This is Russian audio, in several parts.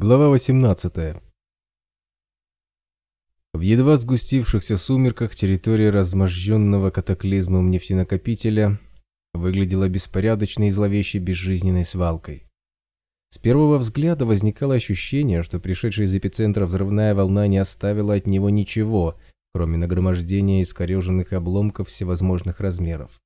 Глава 18. В едва сгустившихся сумерках территория разможженного катаклизмом нефтенакопителя выглядела беспорядочной и зловещей безжизненной свалкой. С первого взгляда возникало ощущение, что пришедшая из эпицентра взрывная волна не оставила от него ничего, кроме нагромождения искореженных обломков всевозможных размеров.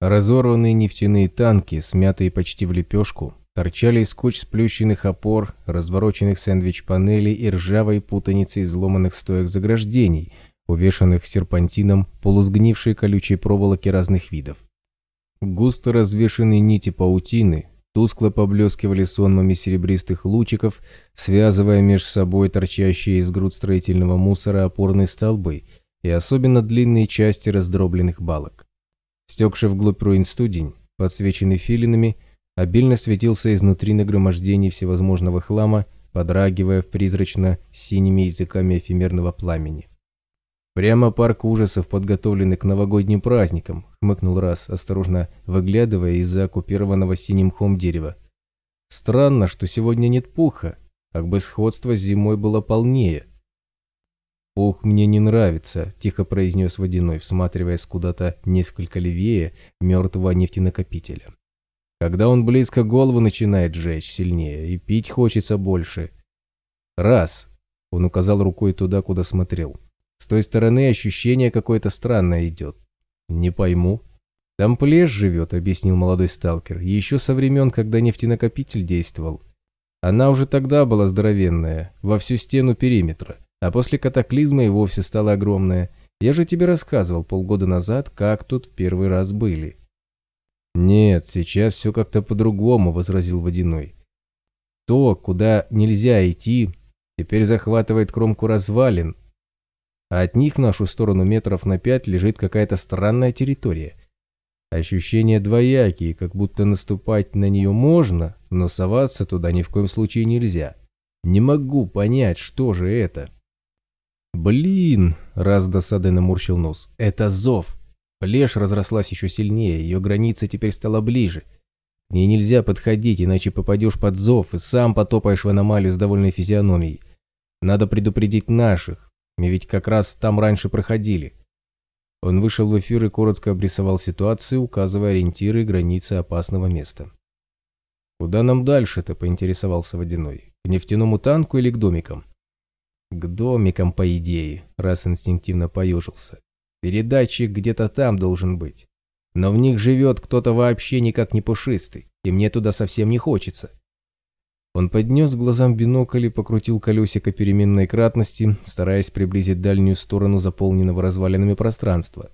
Разорванные нефтяные танки, смятые почти в лепешку, торчали из куч сплющенных опор, развороченных сэндвич-панелей и ржавой путаницы изломанных стоек заграждений, увешанных серпантином полусгнившей колючей проволоки разных видов. Густо развешанные нити паутины тускло поблескивали сонмами серебристых лучиков, связывая между собой торчащие из груд строительного мусора опорные столбы и особенно длинные части раздробленных балок. Стекший вглубь руин студень, подсвеченный филинами, обильно светился изнутри нагромождений всевозможного хлама, подрагивая в призрачно-синими языками эфемерного пламени. «Прямо парк ужасов, подготовленный к новогодним праздникам», — хмыкнул раз, осторожно выглядывая из-за оккупированного синим хом дерева. «Странно, что сегодня нет пуха, как бы сходство с зимой было полнее». «Пух мне не нравится», — тихо произнес Водяной, всматриваясь куда-то несколько левее мертвого нефтенакопителя. Когда он близко голову начинает жечь сильнее, и пить хочется больше. Раз. Он указал рукой туда, куда смотрел. С той стороны ощущение какое-то странное идет. Не пойму. Там плешь живет, объяснил молодой сталкер. Еще со времен, когда нефтенакопитель действовал. Она уже тогда была здоровенная, во всю стену периметра. А после катаклизма и вовсе стала огромная. Я же тебе рассказывал полгода назад, как тут в первый раз были. «Нет, сейчас все как-то по-другому», — возразил Водяной. «То, куда нельзя идти, теперь захватывает кромку развалин, а от них в нашу сторону метров на пять лежит какая-то странная территория. Ощущения двоякие, как будто наступать на нее можно, но соваться туда ни в коем случае нельзя. Не могу понять, что же это». «Блин!» — раз досадой наморщил нос. «Это зов!» Плешь разрослась еще сильнее, ее граница теперь стала ближе. К ней нельзя подходить, иначе попадешь под зов и сам потопаешь в аномалию с довольной физиономией. Надо предупредить наших, мы ведь как раз там раньше проходили. Он вышел в эфир и коротко обрисовал ситуацию, указывая ориентиры и границы опасного места. «Куда нам дальше-то?» – поинтересовался Водяной. «К нефтяному танку или к домикам?» «К домикам, по идее», – раз инстинктивно поежился. Передатчик где-то там должен быть. Но в них живет кто-то вообще никак не пушистый, и мне туда совсем не хочется. Он поднес к глазам бинокль и покрутил колесико переменной кратности, стараясь приблизить дальнюю сторону заполненного развалинами пространства.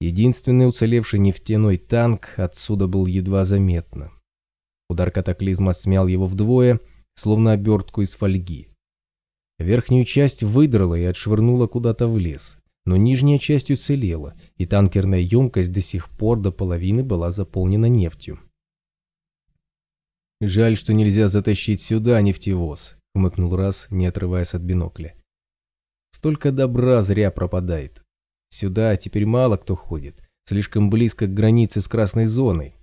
Единственный уцелевший нефтяной танк отсюда был едва заметно. Удар катаклизма смял его вдвое, словно обертку из фольги. Верхнюю часть выдрала и отшвырнула куда-то в лес но нижняя часть уцелела, и танкерная емкость до сих пор до половины была заполнена нефтью. «Жаль, что нельзя затащить сюда нефтевоз», — хмыкнул раз, не отрываясь от бинокля. «Столько добра зря пропадает. Сюда теперь мало кто ходит, слишком близко к границе с красной зоной.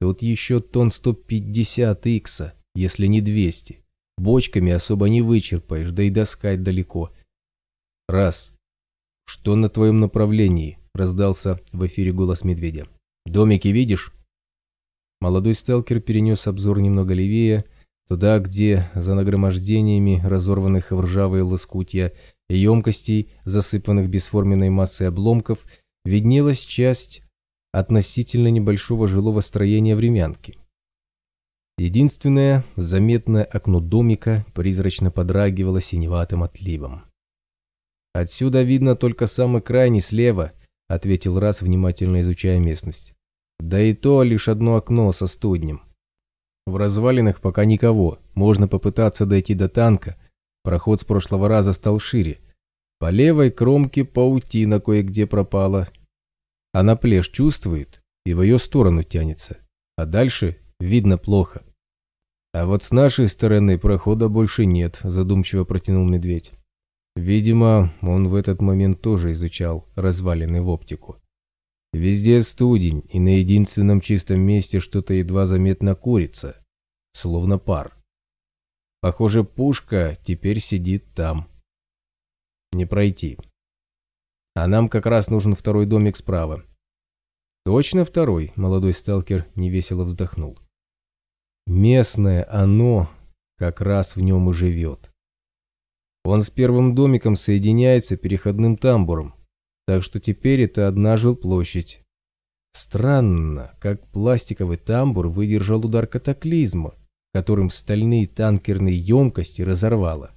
Тут еще тонн 150 икса, если не 200. Бочками особо не вычерпаешь, да и доскать далеко. Раз, «Что на твоем направлении?» – раздался в эфире голос медведя. «Домики видишь?» Молодой сталкер перенес обзор немного левее, туда, где за нагромождениями разорванных в ржавые лоскутья и емкостей, засыпанных бесформенной массой обломков, виднелась часть относительно небольшого жилого строения времянки. Единственное заметное окно домика призрачно подрагивало синеватым отливом. «Отсюда видно только самый крайний слева», — ответил Раз, внимательно изучая местность. «Да и то лишь одно окно со студнем. В развалинах пока никого, можно попытаться дойти до танка. Проход с прошлого раза стал шире. По левой кромке паутина кое-где пропала. Она плешь чувствует и в ее сторону тянется, а дальше видно плохо. А вот с нашей стороны прохода больше нет, задумчиво протянул медведь. Видимо, он в этот момент тоже изучал развалины в оптику. Везде студень, и на единственном чистом месте что-то едва заметно курится, словно пар. Похоже, пушка теперь сидит там. Не пройти. А нам как раз нужен второй домик справа. Точно второй, молодой сталкер невесело вздохнул. Местное оно как раз в нем и живет. Он с первым домиком соединяется переходным тамбуром, так что теперь это одна жилплощадь. Странно, как пластиковый тамбур выдержал удар катаклизма, которым стальные танкерные емкости разорвало.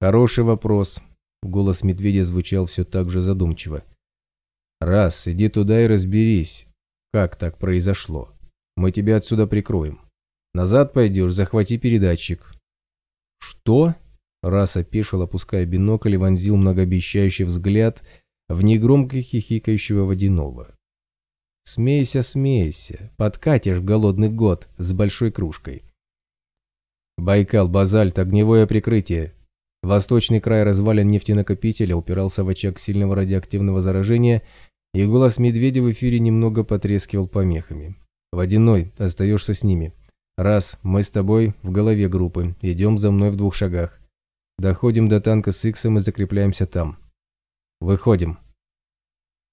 Хороший вопрос. Голос медведя звучал все так же задумчиво. Раз, иди туда и разберись, как так произошло. Мы тебя отсюда прикроем. Назад пойдешь, захвати передатчик. Что? Раз опешил, опуская бинокль и вонзил многообещающий взгляд в негромко хихикающего водяного. Смейся, смейся, подкатишь в голодный год с большой кружкой. Байкал, базальт, огневое прикрытие. Восточный край развалин нефтенакопителя упирался в очаг сильного радиоактивного заражения, и голос медведя в эфире немного потрескивал помехами. «Водяной, остаешься с ними. Раз, мы с тобой в голове группы, идем за мной в двух шагах. Доходим до танка с Иксом и закрепляемся там. Выходим».